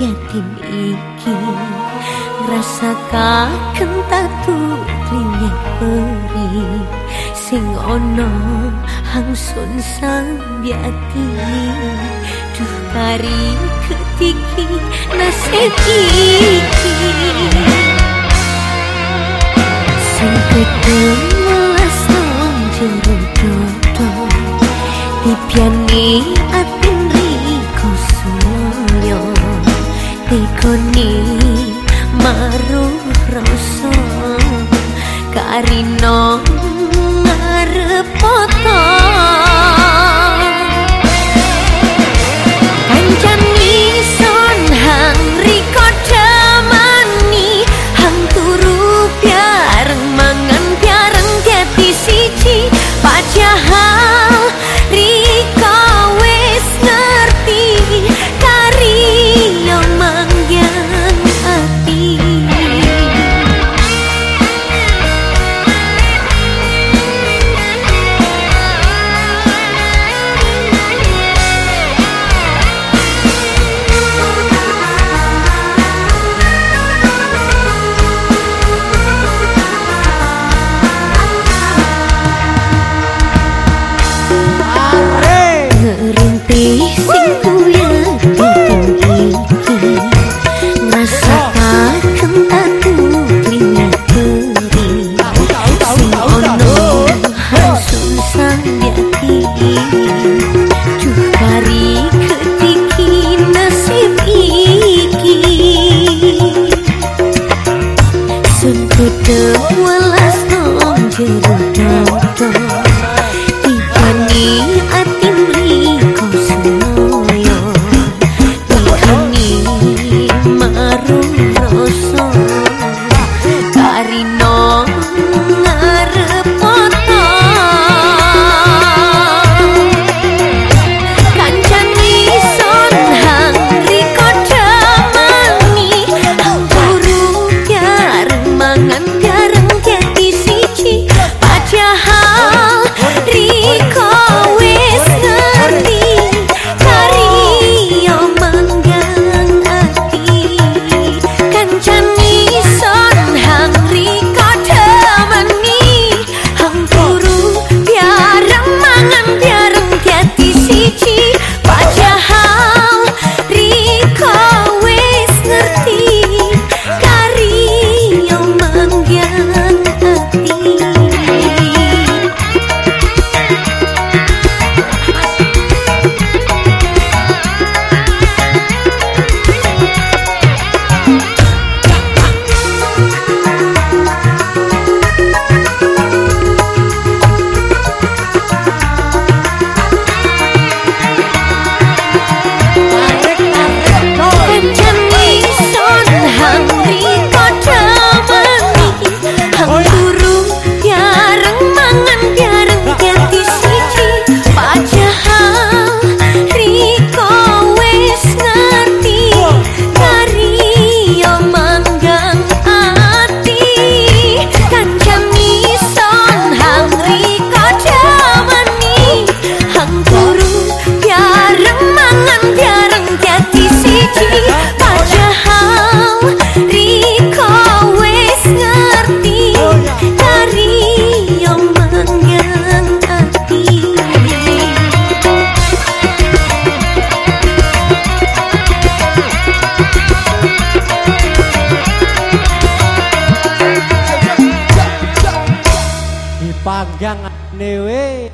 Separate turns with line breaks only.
yatim iki rasa kaken tatu klinyek peri sing ono hangsun sambiati. Duh kari ketiki nasib iki. Sing ketemu nong jeruk dodo. Dipiani atin tikoni maruh rasa karinong so
dipanggang newe